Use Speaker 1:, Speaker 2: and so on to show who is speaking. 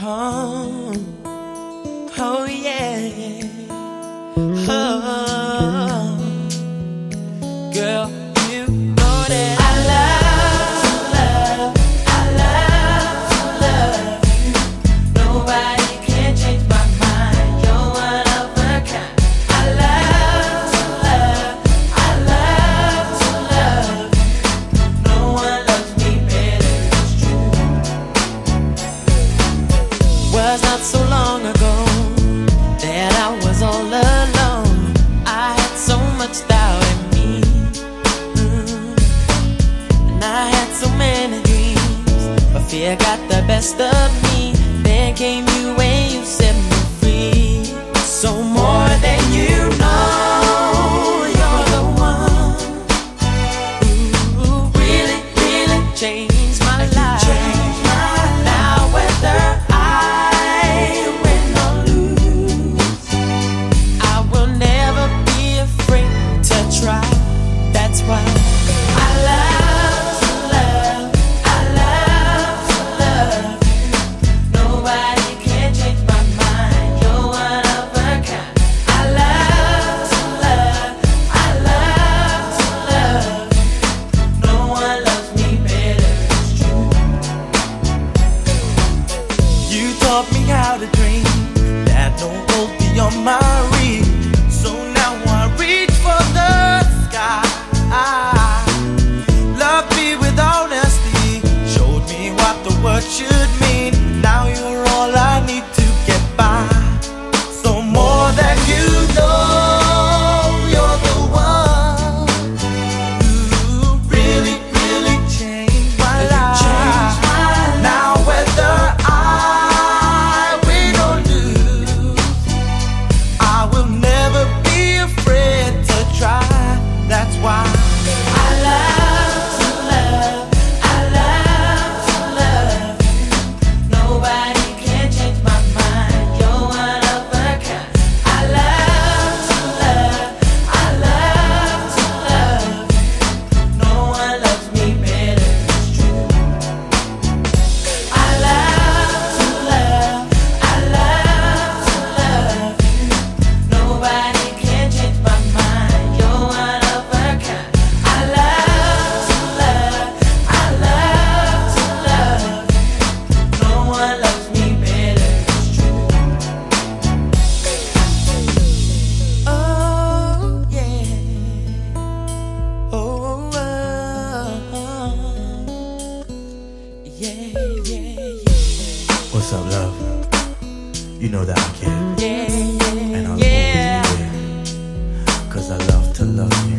Speaker 1: 她 Fear got the best of me. Then came you and you set me free. So more than you know, you're the one. You really, really changed my life.
Speaker 2: You taught me how to dream that don't beyond my reach. So now I reach for the sky. Love me with honesty, showed me what the word should. know that I can.
Speaker 1: Yeah, yeah, and I yeah.
Speaker 2: Cause I love to love you.